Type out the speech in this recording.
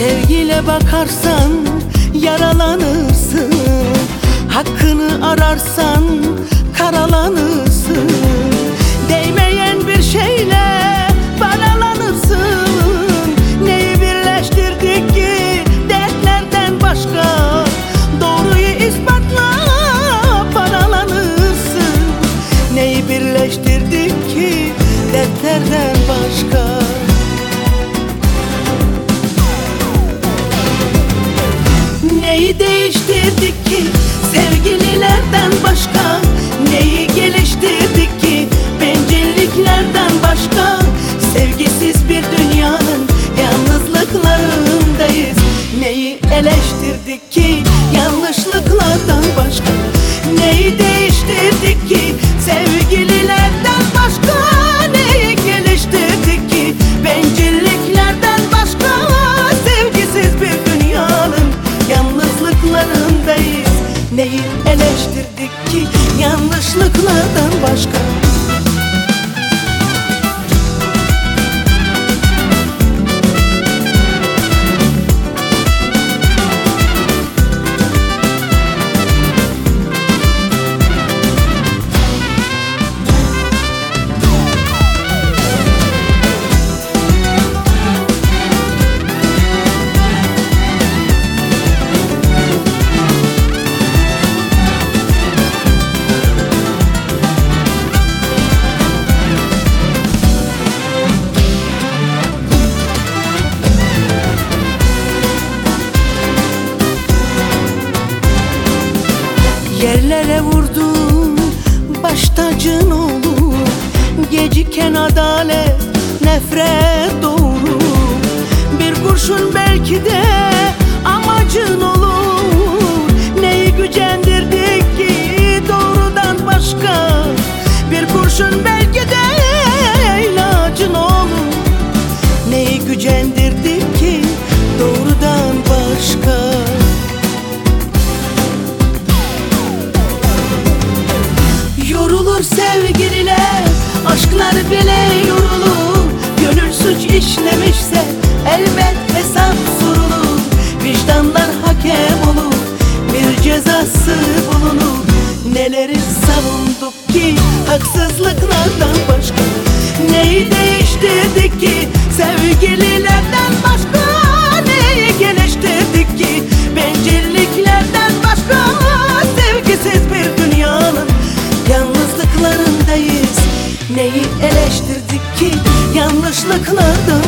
Böyle bakarsan yaralanırsın. Hakkını ararsan karalanırsın eleştirdik ki yanlışlıklardan başka? Neyi değiştirdik ki sevgililerden başka? Neyi geliştirdik ki bencilliklerden başka? Sevgisiz bir dünyanın yalnızlıklarındayız. Neyi eleştirdik ki yanlışlıklardan başka Yerlere vurdun baş tacın olur Geciken adalet nefret doğurur Bir kurşun belki de amacın olur. Neyi gücendirdik ki doğrudan başka? Bir kurşun belki sevgililer Aşklar bile yorulur. Gönül suç işlemişse Elbet hesap sorulur. Vicdanlar hakem olur Bir cezası bulunur. Neleri savunduk ki Haksızlıklardan yanlışlıklardan